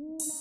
Una.